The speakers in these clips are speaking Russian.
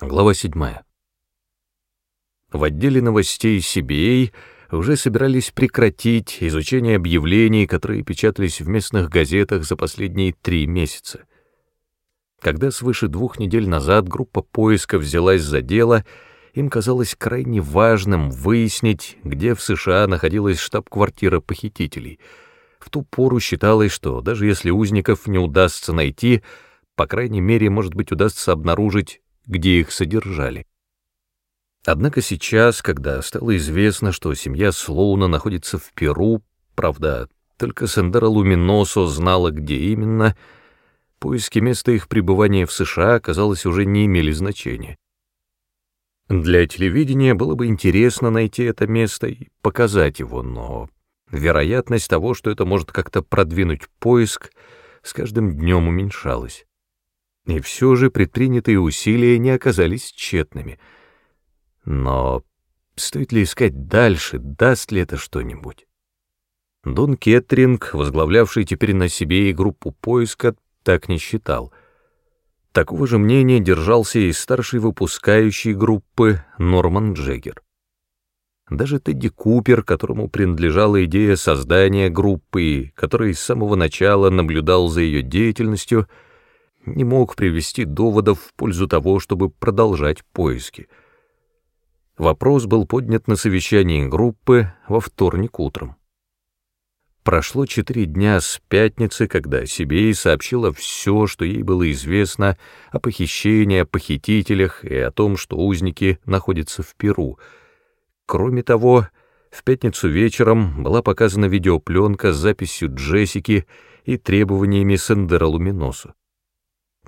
Глава 7. В отделе новостей CBA уже собирались прекратить изучение объявлений, которые печатались в местных газетах за последние три месяца. Когда свыше двух недель назад группа поиска взялась за дело, им казалось крайне важным выяснить, где в США находилась штаб-квартира похитителей. В ту пору считалось, что даже если узников не удастся найти, по крайней мере, может быть, удастся обнаружить где их содержали. Однако сейчас, когда стало известно, что семья Слоуна находится в Перу, правда, только Сендера Луминосо знала, где именно, поиски места их пребывания в США, казалось, уже не имели значения. Для телевидения было бы интересно найти это место и показать его, но вероятность того, что это может как-то продвинуть поиск, с каждым днем уменьшалась. И все же предпринятые усилия не оказались тщетными. Но стоит ли искать дальше, даст ли это что-нибудь? Дон Кеттринг, возглавлявший теперь на себе и группу поиска, так не считал. Такого же мнения держался и старший выпускающий группы Норман Джеггер. Даже Тедди Купер, которому принадлежала идея создания группы который с самого начала наблюдал за ее деятельностью, — не мог привести доводов в пользу того, чтобы продолжать поиски. Вопрос был поднят на совещании группы во вторник утром. Прошло четыре дня с пятницы, когда Сибей сообщила все, что ей было известно о похищении, о похитителях и о том, что узники находятся в Перу. Кроме того, в пятницу вечером была показана видеопленка с записью Джессики и требованиями Сендера Луминосу.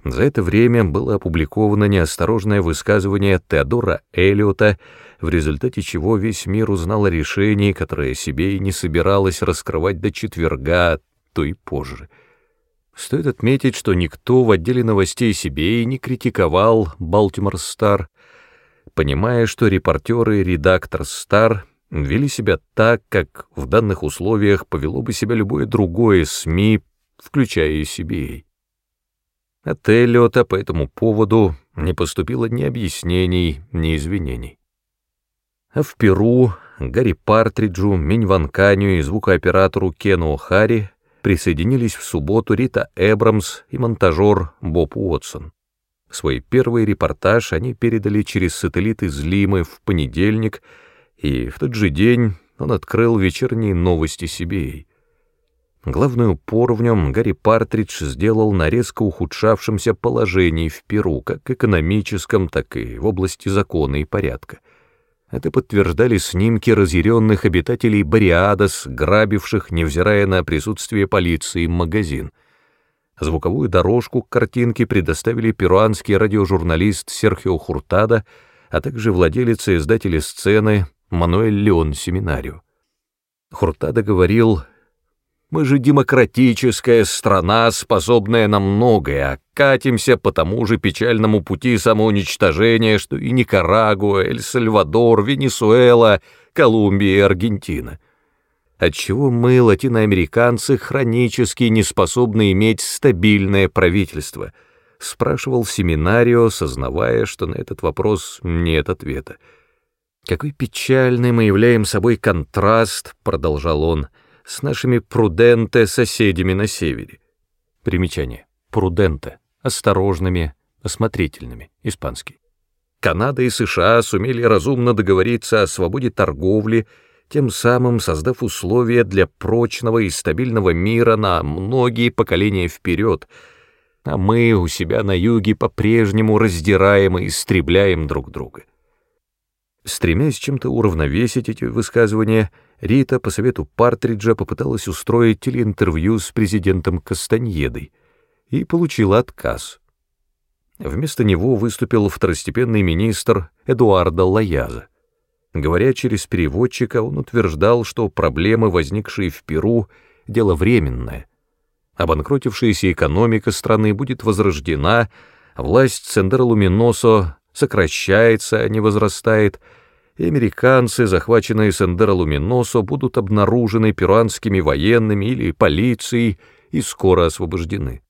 За это время было опубликовано неосторожное высказывание Теодора Эллиота, в результате чего весь мир узнал о решении, которое себе и не собиралось раскрывать до четверга, то и позже. Стоит отметить, что никто в отделе новостей себе и не критиковал «Балтимор Стар», понимая, что репортеры и редактор «Стар» вели себя так, как в данных условиях повело бы себя любое другое СМИ, включая и CBA. От Эллиота по этому поводу не поступило ни объяснений, ни извинений. А в Перу Гарри Партриджу, Минь Ванканю и звукооператору Кену О'Харри присоединились в субботу Рита Эбрамс и монтажер Боб Уотсон. Свой первый репортаж они передали через сателлит из Лимы в понедельник, и в тот же день он открыл вечерние новости Сибией. Главный упор в нем Гарри Партридж сделал на резко ухудшавшемся положении в Перу, как экономическом, так и в области закона и порядка. Это подтверждали снимки разъяренных обитателей Бариадос, грабивших, невзирая на присутствие полиции, магазин. Звуковую дорожку к картинке предоставили перуанский радиожурналист Серхио Хуртада, а также владелец и издатель сцены Мануэль Леон Семинарио. Хуртада говорил, мы же демократическая страна, способная на многое, а катимся по тому же печальному пути самоуничтожения, что и Никарагуа, Эль-Сальвадор, Венесуэла, Колумбия и Аргентина. Отчего мы, латиноамериканцы, хронически не способны иметь стабильное правительство? Спрашивал семинарио, сознавая, что на этот вопрос нет ответа. Какой печальный мы являем собой контраст, продолжал он, — с нашими пруденте соседями на севере. Примечание. Пруденте. Осторожными, осмотрительными. Испанский. Канада и США сумели разумно договориться о свободе торговли, тем самым создав условия для прочного и стабильного мира на многие поколения вперед, а мы у себя на юге по-прежнему раздираем и истребляем друг друга. Стремясь чем-то уравновесить эти высказывания, Рита по совету Партриджа попыталась устроить телеинтервью с президентом Кастаньедой и получила отказ. Вместо него выступил второстепенный министр Эдуардо Лаяза. Говоря через переводчика, он утверждал, что проблемы, возникшие в Перу, — дело временное. Обанкротившаяся экономика страны будет возрождена, власть Сендера Луминосо сокращается, а не возрастает — и американцы, захваченные Сендера Луминосо, будут обнаружены перуанскими военными или полицией и скоро освобождены.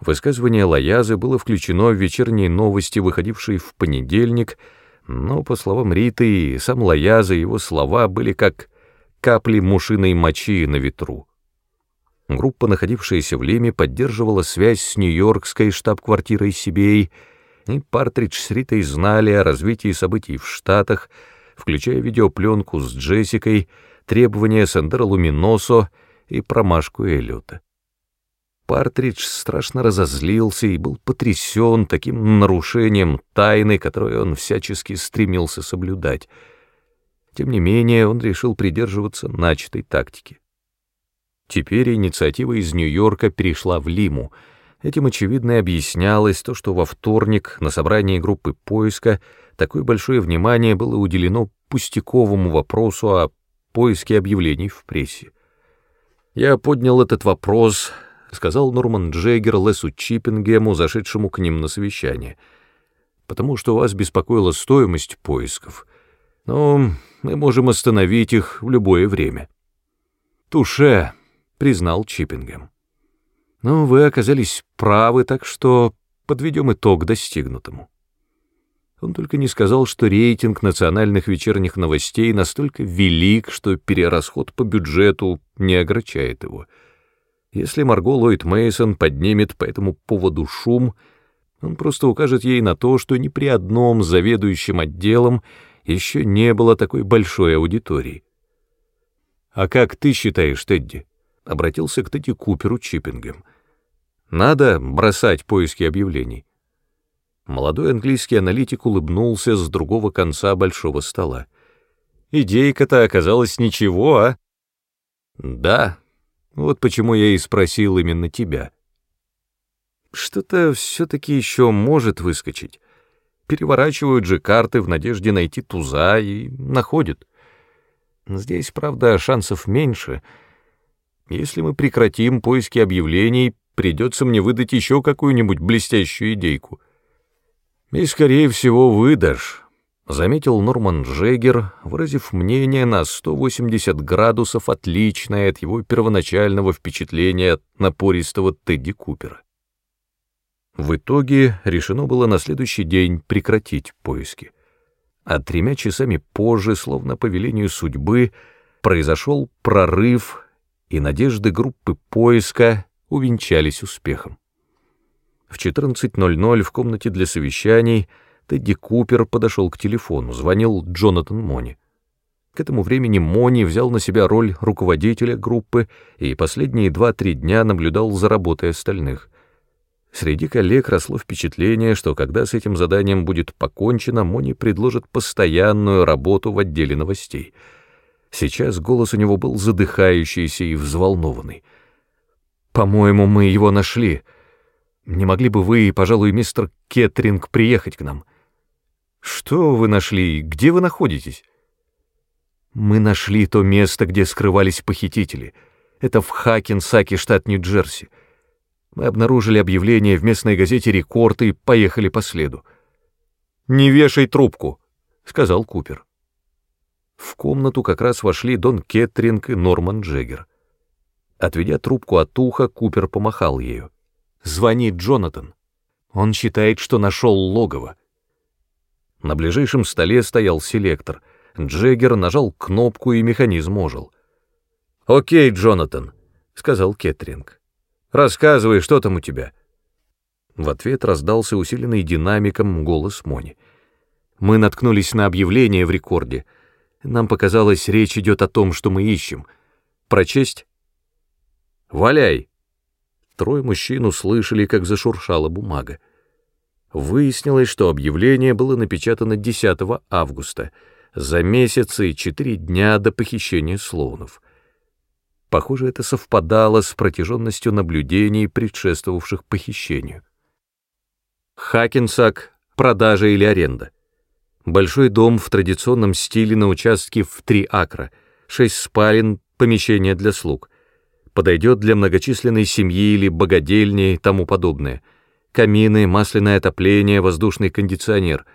Высказывание Лаязы было включено в вечерние новости, выходившие в понедельник, но, по словам Риты, сам Лаяза и его слова были как капли мушиной мочи на ветру. Группа, находившаяся в Лиме, поддерживала связь с нью-йоркской штаб-квартирой Сибей, и Партридж с Ритой знали о развитии событий в Штатах, включая видеопленку с Джессикой, требования Сандера Луминосо и промашку Эллиота. Партридж страшно разозлился и был потрясен таким нарушением тайны, которую он всячески стремился соблюдать. Тем не менее, он решил придерживаться начатой тактики. Теперь инициатива из Нью-Йорка перешла в Лиму. Этим, очевидно, объяснялось то, что во вторник на собрании группы поиска такое большое внимание было уделено пустяковому вопросу о поиске объявлений в прессе. Я поднял этот вопрос — сказал Норман Джеггер Лесу Чиппингему, зашедшему к ним на совещание, — потому что вас беспокоила стоимость поисков. Но мы можем остановить их в любое время. «Туше», — признал Чиппингем. «Но вы оказались правы, так что подведем итог достигнутому». Он только не сказал, что рейтинг национальных вечерних новостей настолько велик, что перерасход по бюджету не огорчает его — если Марго Ллойд Мейсон поднимет по этому поводу шум, он просто укажет ей на то, что ни при одном заведующем отделом еще не было такой большой аудитории. «А как ты считаешь, Тедди?» — обратился к Тедди Куперу Чиппингем. «Надо бросать поиски объявлений». Молодой английский аналитик улыбнулся с другого конца большого стола. «Идейка-то оказалась ничего, а?» «Да», вот почему я и спросил именно тебя. Что-то все-таки еще может выскочить. Переворачивают же карты в надежде найти туза и находят. Здесь, правда, шансов меньше. Если мы прекратим поиски объявлений, придется мне выдать еще какую-нибудь блестящую идейку. И, скорее всего, выдашь заметил Норман Джеггер, выразив мнение на 180 градусов, отличное от его первоначального впечатления от напористого Тедди Купера. В итоге решено было на следующий день прекратить поиски. А тремя часами позже, словно по велению судьбы, произошел прорыв, и надежды группы поиска увенчались успехом. В 14.00 в комнате для совещаний — Тедди Купер подошел к телефону, звонил Джонатан Мони. К этому времени Мони взял на себя роль руководителя группы и последние два-три дня наблюдал за работой остальных. Среди коллег росло впечатление, что когда с этим заданием будет покончено, Мони предложит постоянную работу в отделе новостей. Сейчас голос у него был задыхающийся и взволнованный. «По-моему, мы его нашли. Не могли бы вы пожалуй, мистер Кеттринг приехать к нам?» «Что вы нашли? Где вы находитесь?» «Мы нашли то место, где скрывались похитители. Это в Хакенсаке, штат Нью-Джерси. Мы обнаружили объявление в местной газете «Рекорд» и поехали по следу». «Не вешай трубку», — сказал Купер. В комнату как раз вошли Дон Кеттринг и Норман Джеггер. Отведя трубку от уха, Купер помахал ею. «Звонит Джонатан. Он считает, что нашел логово. На ближайшем столе стоял селектор. Джеггер нажал кнопку, и механизм ожил. «Окей, Джонатан», — сказал Кеттринг. «Рассказывай, что там у тебя?» В ответ раздался усиленный динамиком голос Мони. «Мы наткнулись на объявление в рекорде. Нам показалось, речь идет о том, что мы ищем. Прочесть?» «Валяй!» Трое мужчин услышали, как зашуршала бумага. Выяснилось, что объявление было напечатано 10 августа, за месяц и четыре дня до похищения Слоунов. Похоже, это совпадало с протяженностью наблюдений, предшествовавших похищению. Хакенсак — продажа или аренда. Большой дом в традиционном стиле на участке в три акра, шесть спален, помещение для слуг. Подойдет для многочисленной семьи или богадельни и тому подобное — камины, масляное отопление, воздушный кондиционер,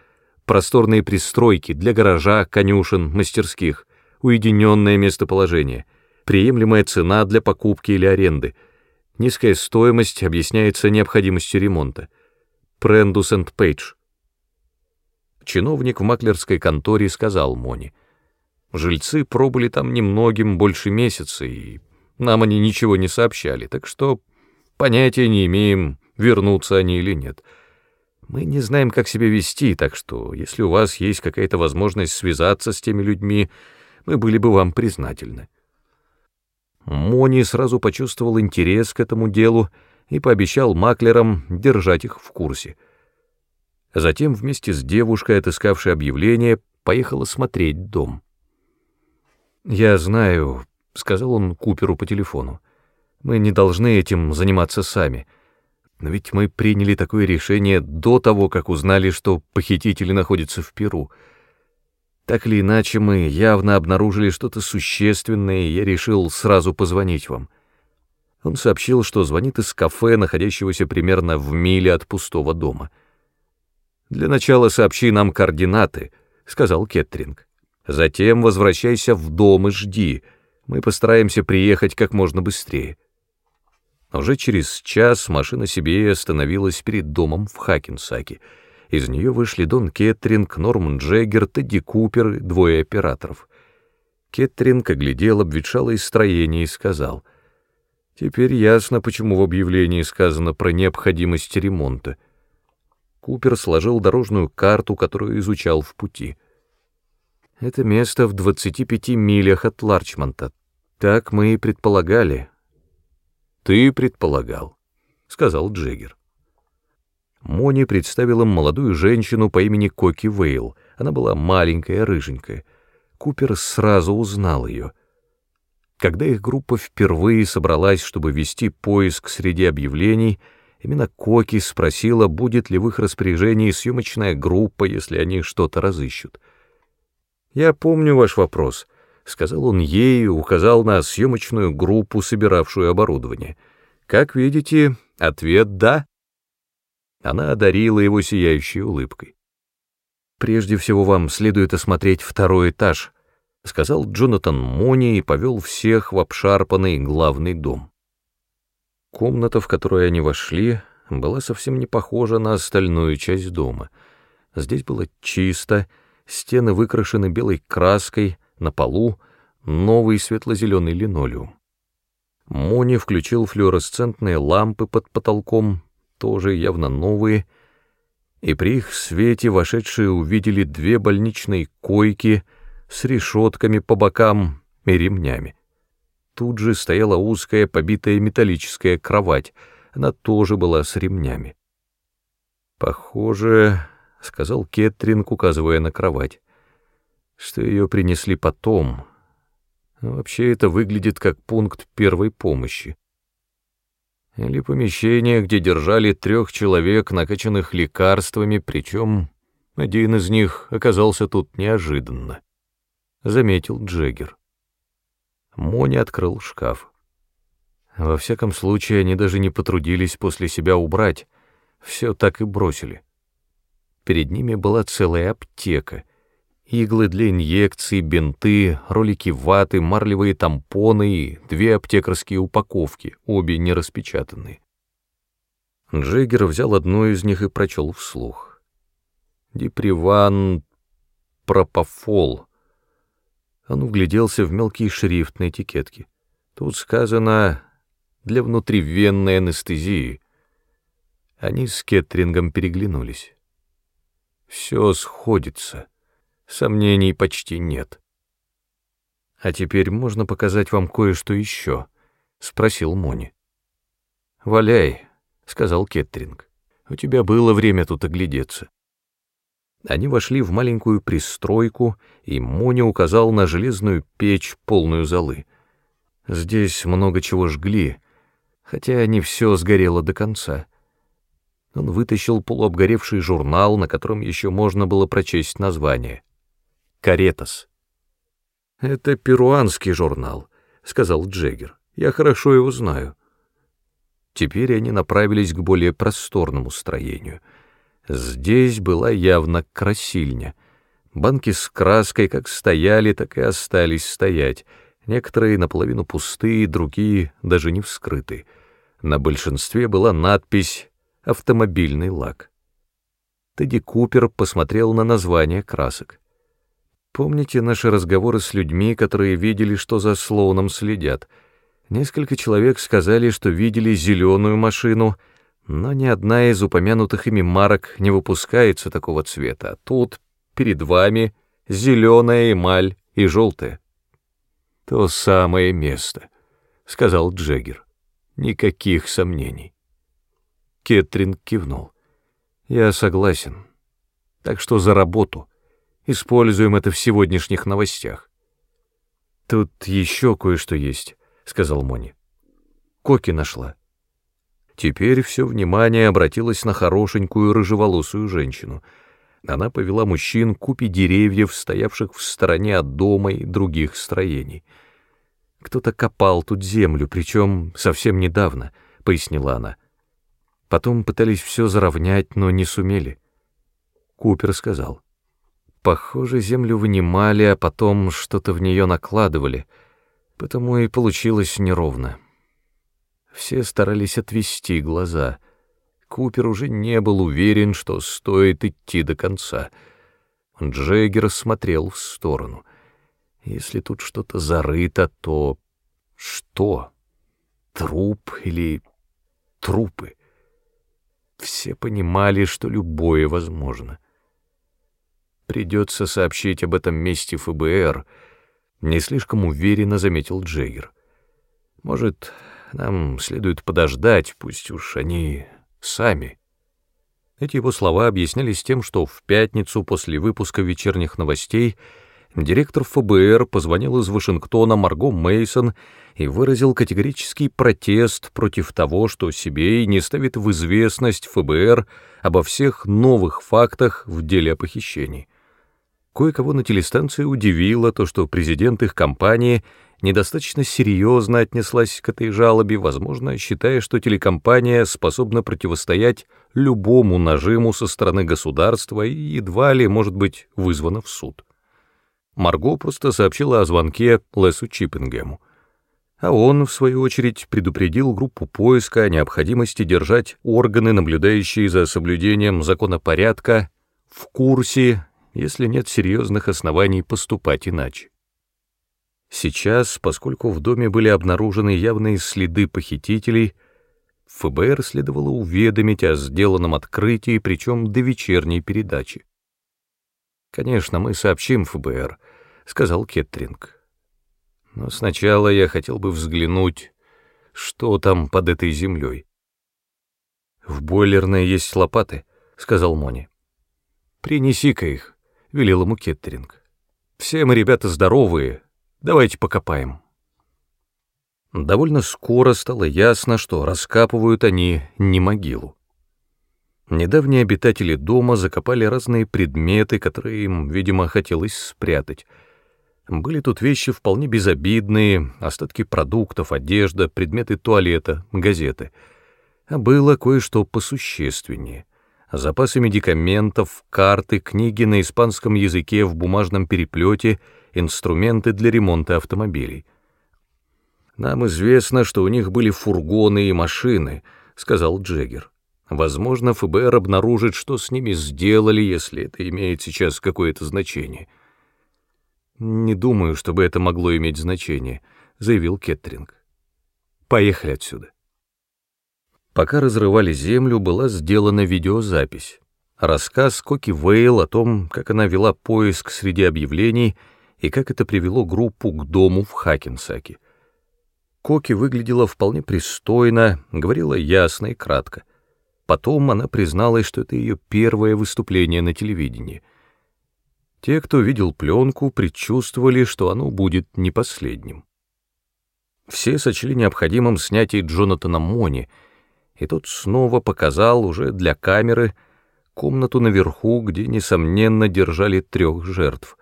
просторные пристройки для гаража, конюшен, мастерских, уединенное местоположение, приемлемая цена для покупки или аренды, Низкая стоимость объясняется необходимостью ремонта. Прендус энд Пейдж. Чиновник в маклерской конторе сказал Мони. Жильцы пробыли там немногим больше месяца, и нам они ничего не сообщали, так что понятия не имеем, вернутся они или нет. Мы не знаем, как себя вести, так что, если у вас есть какая-то возможность связаться с теми людьми, мы были бы вам признательны. Мони сразу почувствовал интерес к этому делу и пообещал маклерам держать их в курсе. Затем вместе с девушкой, отыскавшей объявление, поехала смотреть дом. «Я знаю», — сказал он Куперу по телефону, — «мы не должны этим заниматься сами. Но ведь мы приняли такое решение до того, как узнали, что похитители находятся в Перу». Так или иначе, мы явно обнаружили что-то существенное, и я решил сразу позвонить вам. Он сообщил, что звонит из кафе, находящегося примерно в миле от пустого дома. «Для начала сообщи нам координаты», — сказал Кеттринг. «Затем возвращайся в дом и жди. Мы постараемся приехать как можно быстрее». Уже через час машина себе остановилась перед домом в Хакенсаке — из нее вышли Дон Кеттринг, Норман Джеггер, Тедди Купер и двое операторов. Кеттринг оглядел обветшалое строение и сказал, «Теперь ясно, почему в объявлении сказано про необходимость ремонта». Купер сложил дорожную карту, которую изучал в пути. «Это место в 25 милях от Ларчмонта. Так мы и предполагали». «Ты предполагал», — сказал Джеггер. Мони представил им молодую женщину по имени Коки Вейл. Она была маленькая, рыженькая. Купер сразу узнал ее. Когда их группа впервые собралась, чтобы вести поиск среди объявлений, именно Коки спросила, будет ли в их распоряжении съемочная группа, если они что-то разыщут. «Я помню ваш вопрос», — сказал он ей указал на съемочную группу, собиравшую оборудование. «Как видите, ответ «да». Она одарила его сияющей улыбкой. «Прежде всего вам следует осмотреть второй этаж», — сказал Джонатан Мони и повел всех в обшарпанный главный дом. Комната, в которую они вошли, была совсем не похожа на остальную часть дома. Здесь было чисто, стены выкрашены белой краской, на полу новый светло-зеленый линолеум. Мони включил флуоресцентные лампы под потолком тоже явно новые, и при их свете вошедшие увидели две больничные койки с решетками по бокам и ремнями. Тут же стояла узкая, побитая металлическая кровать, она тоже была с ремнями. «Похоже», — сказал Кеттринг, указывая на кровать, — «что ее принесли потом. Вообще это выглядит как пункт первой помощи или помещение, где держали трех человек, накачанных лекарствами, причем один из них оказался тут неожиданно, — заметил Джеггер. Мони открыл шкаф. Во всяком случае, они даже не потрудились после себя убрать, все так и бросили. Перед ними была целая аптека — иглы для инъекций, бинты, ролики ваты, марлевые тампоны и две аптекарские упаковки, обе не распечатанные. Джеггер взял одну из них и прочел вслух. Диприван пропофол. Он угляделся в мелкий шрифт на. Тут сказано «для внутривенной анестезии». Они с Кетрингом переглянулись. Все сходится. Сомнений почти нет. «А теперь можно показать вам кое-что еще?» — спросил Мони. «Валяй», — сказал Кеттринг. «У тебя было время тут оглядеться». Они вошли в маленькую пристройку, и Мони указал на железную печь, полную золы. Здесь много чего жгли, хотя не все сгорело до конца. Он вытащил полуобгоревший журнал, на котором еще можно было прочесть название — Каретас. «Это перуанский журнал», — сказал Джеггер. «Я хорошо его знаю». Теперь они направились к более просторному строению. Здесь была явно красильня. Банки с краской как стояли, так и остались стоять. Некоторые наполовину пустые, другие даже не вскрыты. На большинстве была надпись «Автомобильный лак». Тедди Купер посмотрел на название красок. Помните наши разговоры с людьми, которые видели, что за слоуном следят? Несколько человек сказали, что видели зеленую машину, но ни одна из упомянутых ими марок не выпускается такого цвета. А тут перед вами зеленая эмаль и желтая. То самое место, сказал Джеггер. Никаких сомнений. Кетрин кивнул. Я согласен. Так что за работу. Используем это в сегодняшних новостях. Тут еще кое-что есть, сказал Мони. Коки нашла. Теперь все внимание обратилось на хорошенькую рыжеволосую женщину. Она повела мужчин к купе деревьев, стоявших в стороне от дома и других строений. Кто-то копал тут землю, причем совсем недавно, — пояснила она. Потом пытались все заровнять, но не сумели. Купер сказал. Похоже, землю вынимали, а потом что-то в нее накладывали, потому и получилось неровно. Все старались отвести глаза. Купер уже не был уверен, что стоит идти до конца. Джеггер смотрел в сторону. Если тут что-то зарыто, то... Что? Труп или трупы? Все понимали, что любое возможно. Придется сообщить об этом месте ФБР, не слишком уверенно заметил Джейгер. Может, нам следует подождать, пусть уж они сами. Эти его слова объяснялись тем, что в пятницу после выпуска вечерних новостей директор ФБР позвонил из Вашингтона Марго Мейсон и выразил категорический протест против того, что себе не ставит в известность ФБР обо всех новых фактах в деле о похищении. Кое-кого на телестанции удивило то, что президент их компании недостаточно серьезно отнеслась к этой жалобе, возможно, считая, что телекомпания способна противостоять любому нажиму со стороны государства и едва ли может быть вызвана в суд. Марго просто сообщила о звонке Лесу Чиппингему. А он, в свою очередь, предупредил группу поиска о необходимости держать органы, наблюдающие за соблюдением законопорядка, в курсе если нет серьезных оснований поступать иначе. Сейчас, поскольку в доме были обнаружены явные следы похитителей, ФБР следовало уведомить о сделанном открытии, причем до вечерней передачи. «Конечно, мы сообщим ФБР», — сказал Кеттринг. «Но сначала я хотел бы взглянуть, что там под этой землей». «В бойлерной есть лопаты», — сказал Мони. «Принеси-ка их», — велел ему Кеттеринг. «Все мы ребята здоровые, давайте покопаем». Довольно скоро стало ясно, что раскапывают они не могилу. Недавние обитатели дома закопали разные предметы, которые им, видимо, хотелось спрятать. Были тут вещи вполне безобидные, остатки продуктов, одежда, предметы туалета, газеты. А было кое-что посущественнее запасы медикаментов, карты, книги на испанском языке в бумажном переплете, инструменты для ремонта автомобилей. «Нам известно, что у них были фургоны и машины», — сказал Джеггер. «Возможно, ФБР обнаружит, что с ними сделали, если это имеет сейчас какое-то значение». «Не думаю, чтобы это могло иметь значение», — заявил Кеттринг. «Поехали отсюда». Пока разрывали землю, была сделана видеозапись. Рассказ Коки Вейл о том, как она вела поиск среди объявлений и как это привело группу к дому в Хакенсаке. Коки выглядела вполне пристойно, говорила ясно и кратко. Потом она призналась, что это ее первое выступление на телевидении. Те, кто видел пленку, предчувствовали, что оно будет не последним. Все сочли необходимым снятие Джонатана Мони — и тот снова показал уже для камеры комнату наверху, где, несомненно, держали трех жертв.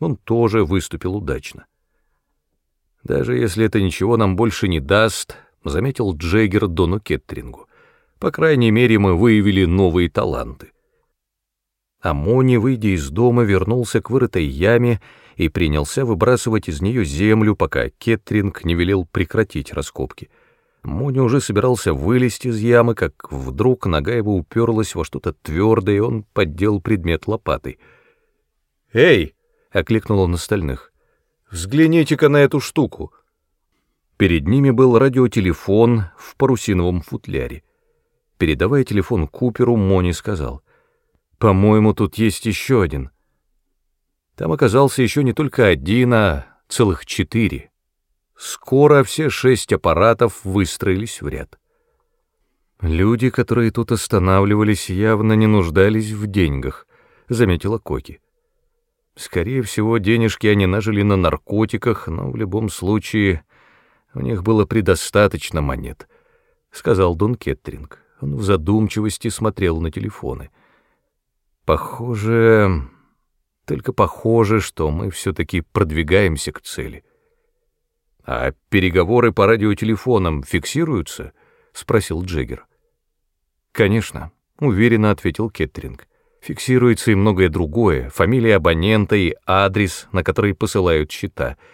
Он тоже выступил удачно. «Даже если это ничего нам больше не даст», — заметил Джеггер Дону Кеттрингу, «по крайней мере, мы выявили новые таланты». Амони, выйдя из дома, вернулся к вырытой яме и принялся выбрасывать из нее землю, пока Кеттринг не велел прекратить раскопки — Моня уже собирался вылезти из ямы, как вдруг нога его уперлась во что-то твердое, и он поддел предмет лопатой. «Эй!» — окликнул он остальных. «Взгляните-ка на эту штуку!» Перед ними был радиотелефон в парусиновом футляре. Передавая телефон Куперу, Мони сказал, «По-моему, тут есть еще один». Там оказался еще не только один, а целых четыре. Скоро все шесть аппаратов выстроились в ряд. «Люди, которые тут останавливались, явно не нуждались в деньгах», — заметила Коки. «Скорее всего, денежки они нажили на наркотиках, но в любом случае у них было предостаточно монет, — сказал Дон Кеттринг. Он в задумчивости смотрел на телефоны. Похоже, только похоже, что мы все-таки продвигаемся к цели. А переговоры по радиотелефонам фиксируются? — спросил Джеггер. Конечно, — уверенно ответил Кеттринг. Фиксируется и многое другое, фамилия абонента и адрес, на который посылают счета —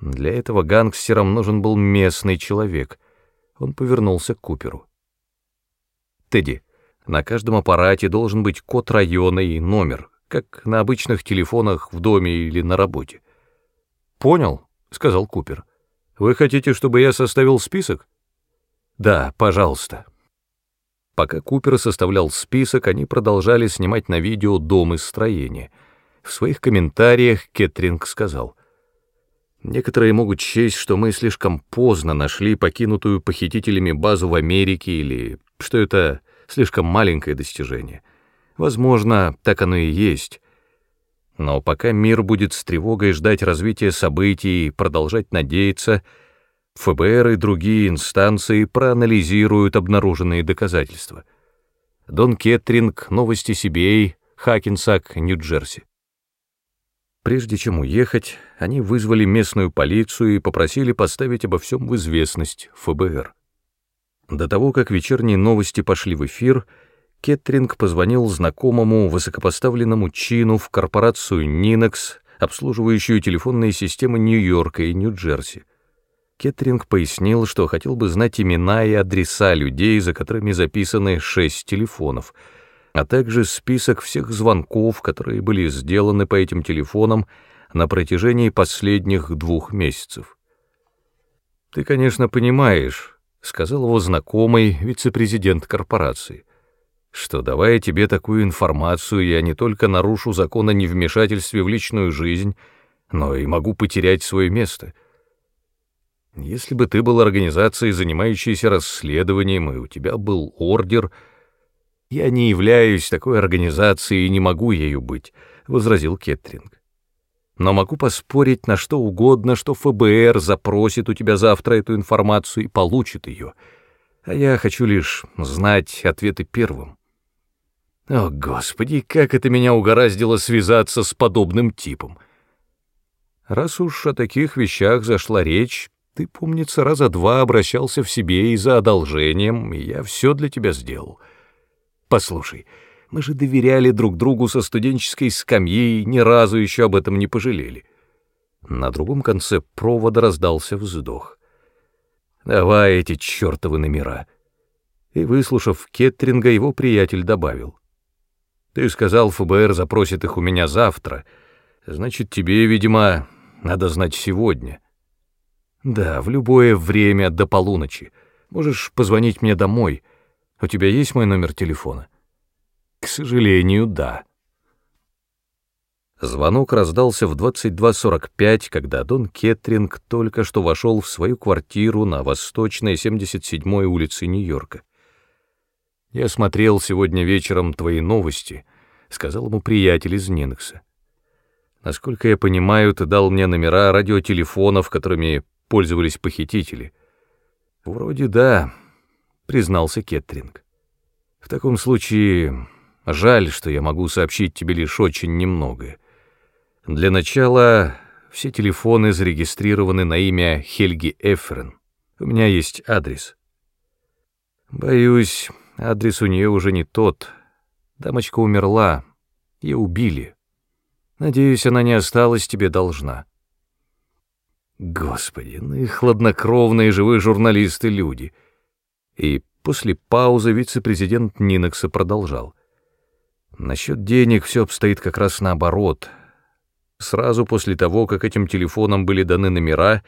для этого гангстерам нужен был местный человек. Он повернулся к Куперу. «Тедди, на каждом аппарате должен быть код района и номер, как на обычных телефонах в доме или на работе». «Понял», — сказал Купер. «Вы хотите, чтобы я составил список?» «Да, пожалуйста». Пока Купер составлял список, они продолжали снимать на видео дом из строения. В своих комментариях Кеттринг сказал — Некоторые могут счесть, что мы слишком поздно нашли покинутую похитителями базу в Америке или что это слишком маленькое достижение. Возможно, так оно и есть. Но пока мир будет с тревогой ждать развития событий и продолжать надеяться, ФБР и другие инстанции проанализируют обнаруженные доказательства. Дон Кеттринг, новости CBA, Хакенсак, Нью-Джерси. Прежде чем уехать, они вызвали местную полицию и попросили поставить обо всем в известность ФБР. До того, как вечерние новости пошли в эфир, Кеттринг позвонил знакомому высокопоставленному чину в корпорацию Ninex, обслуживающую телефонные системы Нью-Йорка и Нью-Джерси. Кеттринг пояснил, что хотел бы знать имена и адреса людей, за которыми записаны шесть телефонов — а также список всех звонков, которые были сделаны по этим телефонам на протяжении последних двух месяцев. «Ты, конечно, понимаешь», — сказал его знакомый вице-президент корпорации, «что, давая тебе такую информацию, я не только нарушу закон о невмешательстве в личную жизнь, но и могу потерять свое место». Если бы ты был организацией, занимающейся расследованием, и у тебя был ордер — «Я не являюсь такой организацией и не могу ею быть», — возразил Кеттринг. «Но могу поспорить на что угодно, что ФБР запросит у тебя завтра эту информацию и получит ее, а я хочу лишь знать ответы первым». О, Господи, как это меня угораздило связаться с подобным типом. Раз уж о таких вещах зашла речь, ты, помнится, раза два обращался в себе и за одолжением, и я все для тебя сделал. Послушай, мы же доверяли друг другу со студенческой скамьи и ни разу еще об этом не пожалели. На другом конце провода раздался вздох. «Давай эти чертовы номера». И, выслушав Кеттринга, его приятель добавил. «Ты сказал, ФБР запросит их у меня завтра. Значит, тебе, видимо, надо знать сегодня». «Да, в любое время до полуночи. Можешь позвонить мне домой». У тебя есть мой номер телефона? К сожалению, да. Звонок раздался в 22.45, когда Дон Кеттринг только что вошел в свою квартиру на восточной 77-й улице Нью-Йорка. «Я смотрел сегодня вечером твои новости», — сказал ему приятель из Нинекса. «Насколько я понимаю, ты дал мне номера радиотелефонов, которыми пользовались похитители». «Вроде да», — признался Кеттринг. «В таком случае жаль, что я могу сообщить тебе лишь очень немного. Для начала все телефоны зарегистрированы на имя Хельги Эфрен. У меня есть адрес». «Боюсь, адрес у нее уже не тот. Дамочка умерла, ее убили. Надеюсь, она не осталась тебе должна». Господи, ну и хладнокровные живые журналисты-люди. И после паузы вице-президент Нинокса продолжал. Насчет денег все обстоит как раз наоборот. Сразу после того, как этим телефонам были даны номера,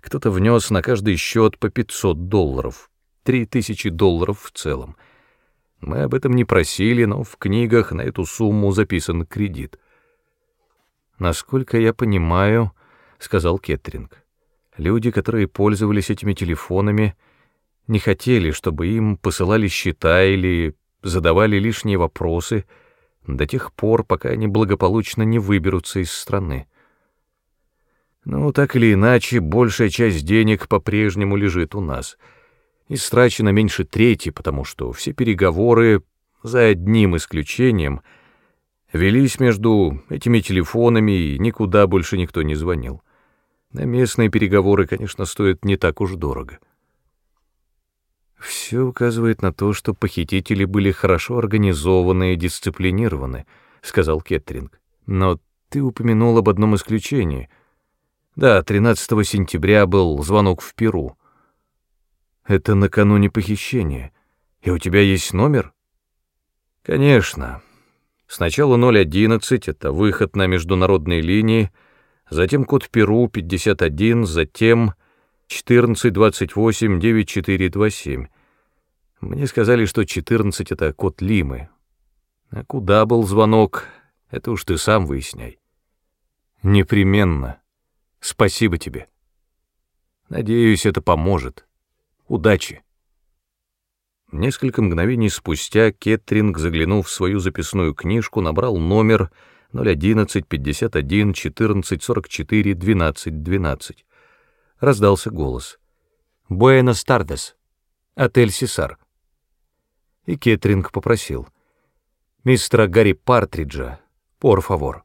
кто-то внес на каждый счет по 500 долларов, 3000 долларов в целом. Мы об этом не просили, но в книгах на эту сумму записан кредит. Насколько я понимаю, сказал Кеттринг. Люди, которые пользовались этими телефонами, не хотели, чтобы им посылали счета или задавали лишние вопросы до тех пор, пока они благополучно не выберутся из страны. Ну, так или иначе, большая часть денег по-прежнему лежит у нас. Истрачено меньше трети, потому что все переговоры, за одним исключением, велись между этими телефонами, и никуда больше никто не звонил. На местные переговоры, конечно, стоят не так уж дорого. Все указывает на то, что похитители были хорошо организованы и дисциплинированы, сказал Кеттринг. Но ты упомянул об одном исключении. Да, 13 сентября был звонок в Перу. Это накануне похищения. И у тебя есть номер? Конечно. Сначала 011 — это выход на международные линии, затем код Перу 51, затем 1428-9427. Мне сказали, что 14 — это код Лимы. А куда был звонок, это уж ты сам выясняй. Непременно. Спасибо тебе. Надеюсь, это поможет. Удачи. Несколько мгновений спустя Кеттринг, заглянув в свою записную книжку, набрал номер 011 51 14 44 12 12. Раздался голос. «Буэнос Тардес. Отель Сесар». И Кеттринг попросил. «Мистера Гарри Партриджа, пор фавор».